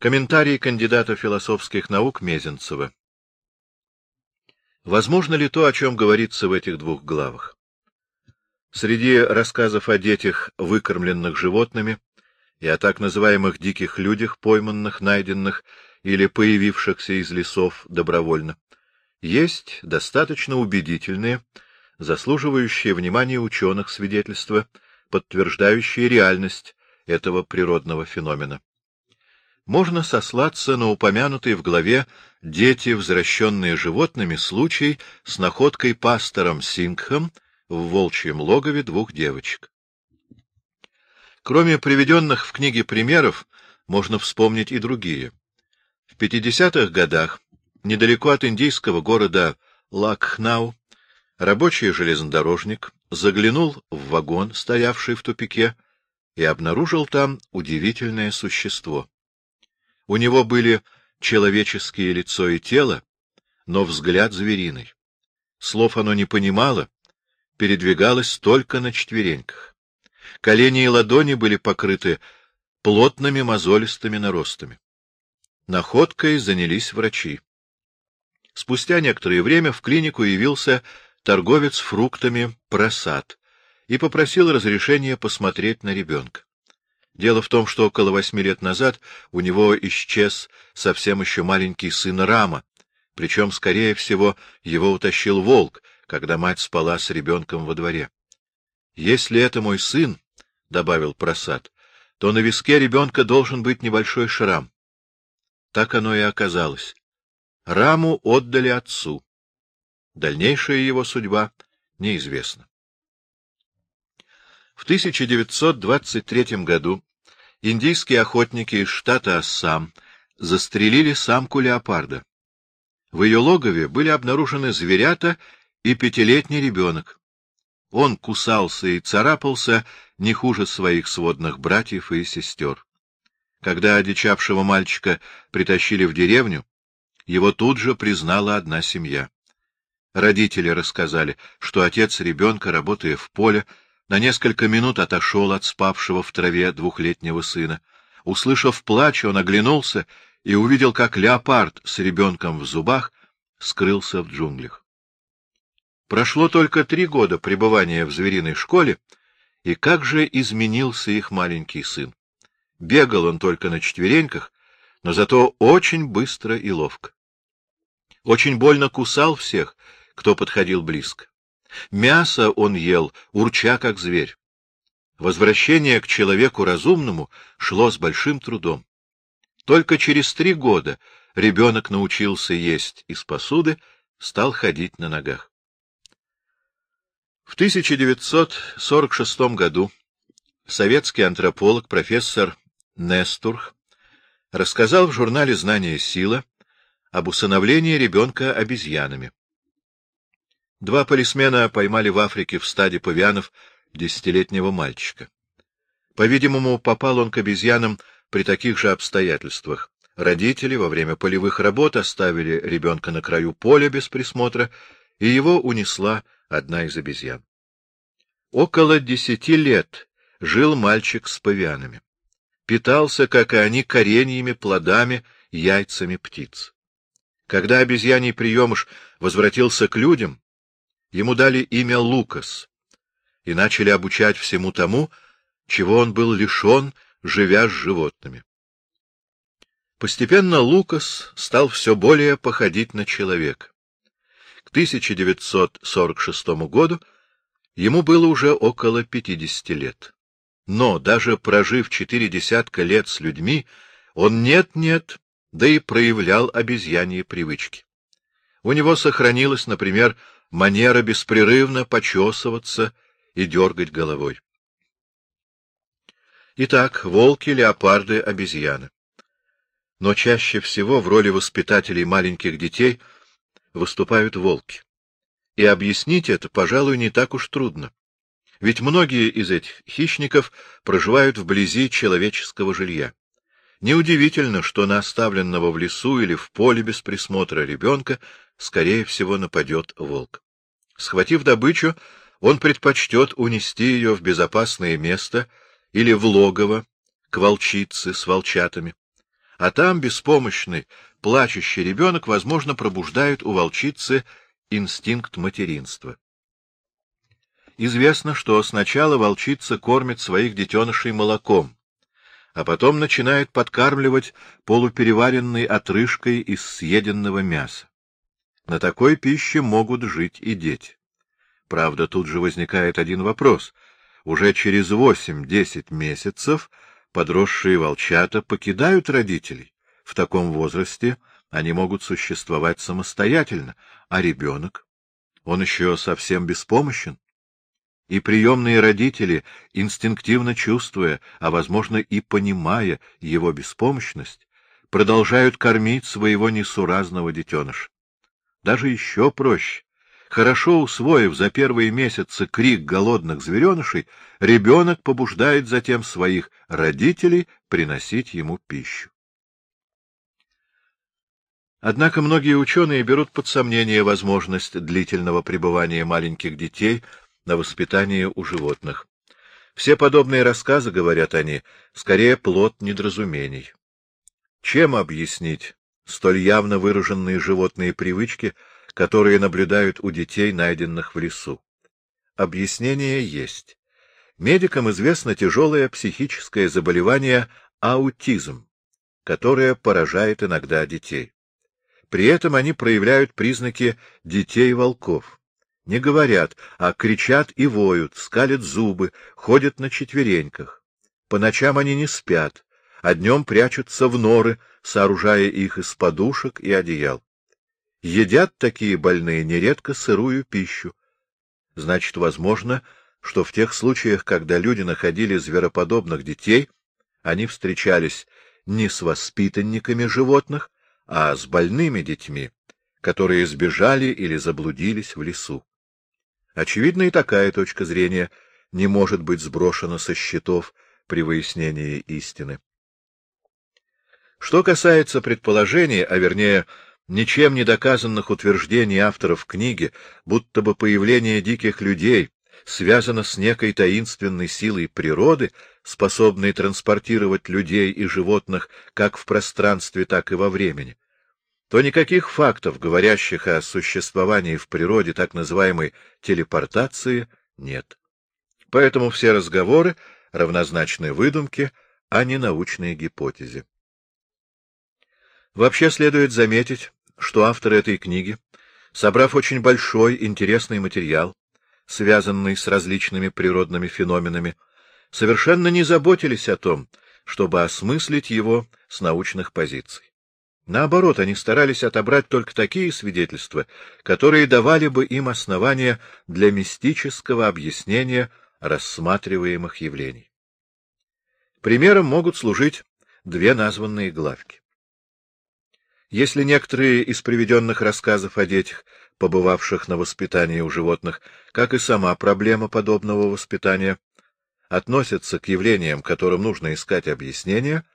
Комментарий кандидата философских наук Мезенцева. Возможно ли то, о чем говорится в этих двух главах? Среди рассказов о детях, выкормленных животными, и о так называемых диких людях, пойманных, найденных или появившихся из лесов добровольно, есть достаточно убедительные, заслуживающие внимания ученых свидетельства, подтверждающие реальность этого природного феномена. Можно сослаться на упомянутый в главе «Дети, возвращенные животными» случай с находкой пастором Сингхом в волчьем логове двух девочек. Кроме приведенных в книге примеров, можно вспомнить и другие. В 50-х годах, недалеко от индийского города Лакхнау, рабочий железнодорожник заглянул в вагон, стоявший в тупике, и обнаружил там удивительное существо. У него были человеческие лицо и тело, но взгляд звериный. Слов оно не понимало, передвигалось только на четвереньках. Колени и ладони были покрыты плотными мозолистыми наростами. Находкой занялись врачи. Спустя некоторое время в клинику явился торговец фруктами просад и попросил разрешения посмотреть на ребенка. Дело в том, что около восьми лет назад у него исчез совсем еще маленький сын Рама, причем, скорее всего, его утащил волк, когда мать спала с ребенком во дворе. Если это мой сын, — добавил просад, — то на виске ребенка должен быть небольшой шрам. Так оно и оказалось. Раму отдали отцу. Дальнейшая его судьба неизвестна. В 1923 году индийские охотники из штата Ассам застрелили самку леопарда. В ее логове были обнаружены зверята и пятилетний ребенок. Он кусался и царапался не хуже своих сводных братьев и сестер. Когда одичавшего мальчика притащили в деревню, его тут же признала одна семья. Родители рассказали, что отец ребенка, работая в поле, на несколько минут отошел от спавшего в траве двухлетнего сына. Услышав плач, он оглянулся и увидел, как леопард с ребенком в зубах скрылся в джунглях. Прошло только три года пребывания в звериной школе, и как же изменился их маленький сын. Бегал он только на четвереньках, но зато очень быстро и ловко. Очень больно кусал всех, кто подходил близко. Мясо он ел, урча как зверь. Возвращение к человеку разумному шло с большим трудом. Только через три года ребенок научился есть из посуды, стал ходить на ногах. В 1946 году советский антрополог профессор Нестурх рассказал в журнале «Знание сила» об усыновлении ребенка обезьянами. Два полисмена поймали в Африке в стаде павианов десятилетнего мальчика. По-видимому, попал он к обезьянам при таких же обстоятельствах. Родители во время полевых работ оставили ребенка на краю поля без присмотра, и его унесла одна из обезьян. Около десяти лет жил мальчик с павианами. Питался, как и они, кореньями, плодами, яйцами птиц. Когда обезьяний приемыш возвратился к людям, ему дали имя Лукас и начали обучать всему тому, чего он был лишен, живя с животными. Постепенно Лукас стал все более походить на человека. К 1946 году ему было уже около 50 лет. Но, даже прожив четыре десятка лет с людьми, он нет-нет, да и проявлял обезьяньи привычки. У него сохранилась, например, манера беспрерывно почесываться и дергать головой. Итак, волки, леопарды, обезьяны. Но чаще всего в роли воспитателей маленьких детей — выступают волки. И объяснить это, пожалуй, не так уж трудно. Ведь многие из этих хищников проживают вблизи человеческого жилья. Неудивительно, что на оставленного в лесу или в поле без присмотра ребенка, скорее всего, нападет волк. Схватив добычу, он предпочтет унести ее в безопасное место или в логово к волчице с волчатами. а там беспомощный, плачущий ребенок, возможно, пробуждает у волчицы инстинкт материнства. Известно, что сначала волчица кормит своих детенышей молоком, а потом начинает подкармливать полупереваренной отрыжкой из съеденного мяса. На такой пище могут жить и дети. Правда, тут же возникает один вопрос. Уже через восемь-десять месяцев подросшие волчата покидают родителей. В таком возрасте они могут существовать самостоятельно, а ребенок? Он еще совсем беспомощен. И приемные родители, инстинктивно чувствуя, а, возможно, и понимая его беспомощность, продолжают кормить своего несуразного детеныша. Даже еще проще. Хорошо усвоив за первые месяцы крик голодных зверенышей, ребенок побуждает затем своих родителей приносить ему пищу. Однако многие ученые берут под сомнение возможность длительного пребывания маленьких детей на воспитание у животных. Все подобные рассказы, говорят они, скорее плод недоразумений. Чем объяснить столь явно выраженные животные привычки, которые наблюдают у детей, найденных в лесу? Объяснение есть. Медикам известно тяжелое психическое заболевание аутизм, которое поражает иногда детей. При этом они проявляют признаки детей-волков не говорят, а кричат и воют, скалят зубы, ходят на четвереньках. По ночам они не спят, а днем прячутся в норы, сооружая их из подушек и одеял. Едят такие больные нередко сырую пищу. Значит, возможно, что в тех случаях, когда люди находили звероподобных детей, они встречались не с воспитанниками животных, а с больными детьми, которые сбежали или заблудились в лесу. Очевидно, и такая точка зрения не может быть сброшена со счетов при выяснении истины. Что касается предположений, а вернее, ничем не доказанных утверждений авторов книги, будто бы появление диких людей связано с некой таинственной силой природы, способной транспортировать людей и животных как в пространстве, так и во времени, то никаких фактов, говорящих о существовании в природе так называемой телепортации, нет. Поэтому все разговоры равнозначны выдумке, а не научной гипотезе. Вообще следует заметить, что авторы этой книги, собрав очень большой интересный материал, связанный с различными природными феноменами, совершенно не заботились о том, чтобы осмыслить его с научных позиций. Наоборот, они старались отобрать только такие свидетельства, которые давали бы им основания для мистического объяснения рассматриваемых явлений. Примером могут служить две названные главки. Если некоторые из приведенных рассказов о детях, побывавших на воспитании у животных, как и сама проблема подобного воспитания, относятся к явлениям, которым нужно искать объяснение —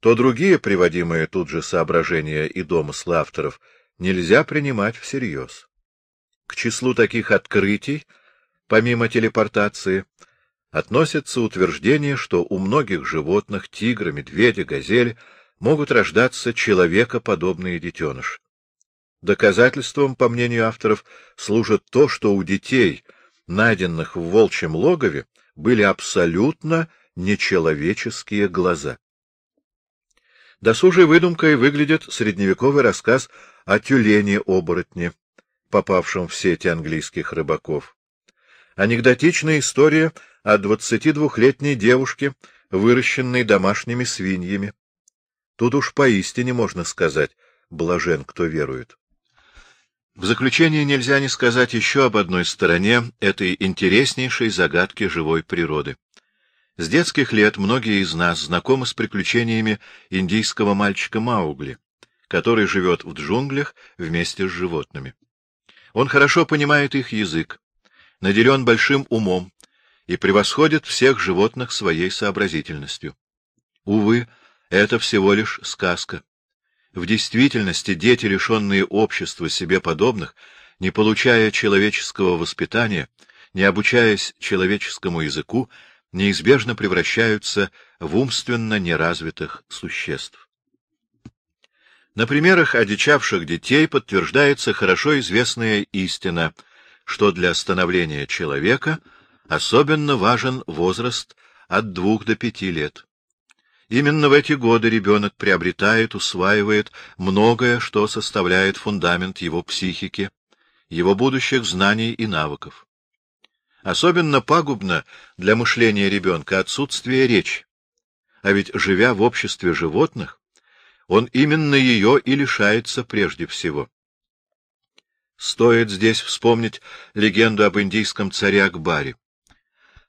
то другие приводимые тут же соображения и домыслы авторов нельзя принимать всерьез. К числу таких открытий, помимо телепортации, относится утверждение, что у многих животных, тигра, медведя, газель, могут рождаться человекоподобные детеныши. Доказательством, по мнению авторов, служит то, что у детей, найденных в волчьем логове, были абсолютно нечеловеческие глаза. Досужей выдумкой выглядит средневековый рассказ о тюлене-оборотне, попавшем в сети английских рыбаков. Анекдотичная история о 22-летней девушке, выращенной домашними свиньями. Тут уж поистине можно сказать «блажен, кто верует». В заключение нельзя не сказать еще об одной стороне этой интереснейшей загадки живой природы. С детских лет многие из нас знакомы с приключениями индийского мальчика Маугли, который живет в джунглях вместе с животными. Он хорошо понимает их язык, наделен большим умом и превосходит всех животных своей сообразительностью. Увы, это всего лишь сказка. В действительности дети, лишенные общества себе подобных, не получая человеческого воспитания, не обучаясь человеческому языку, неизбежно превращаются в умственно неразвитых существ. На примерах одичавших детей подтверждается хорошо известная истина, что для становления человека особенно важен возраст от двух до пяти лет. Именно в эти годы ребенок приобретает, усваивает многое, что составляет фундамент его психики, его будущих знаний и навыков. Особенно пагубно для мышления ребенка отсутствие речи. А ведь, живя в обществе животных, он именно ее и лишается прежде всего. Стоит здесь вспомнить легенду об индийском царе Акбаре.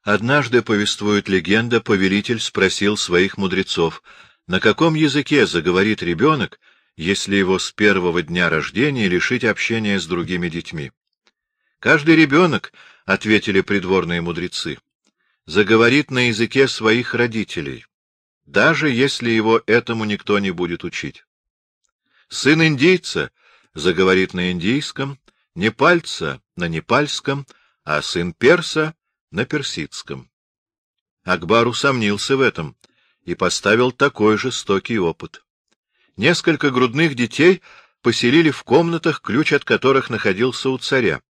Однажды, повествует легенда, повелитель спросил своих мудрецов, на каком языке заговорит ребенок, если его с первого дня рождения лишить общения с другими детьми. Каждый ребенок, — ответили придворные мудрецы, — заговорит на языке своих родителей, даже если его этому никто не будет учить. Сын индийца заговорит на индийском, непальца — на непальском, а сын перса на персидском. Акбар усомнился в этом и поставил такой жестокий опыт. Несколько грудных детей поселили в комнатах, ключ от которых находился у царя,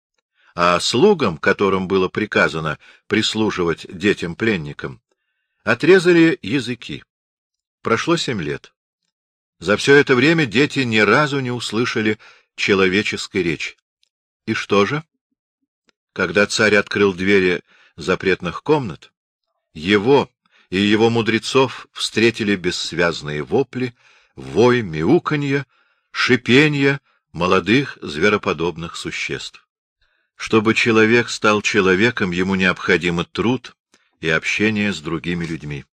а слугам, которым было приказано прислуживать детям-пленникам, отрезали языки. Прошло семь лет. За все это время дети ни разу не услышали человеческой речи. И что же? Когда царь открыл двери запретных комнат, его и его мудрецов встретили бессвязные вопли, вой, мяуканье, шипенье молодых звероподобных существ. Чтобы человек стал человеком, ему необходимо труд и общение с другими людьми.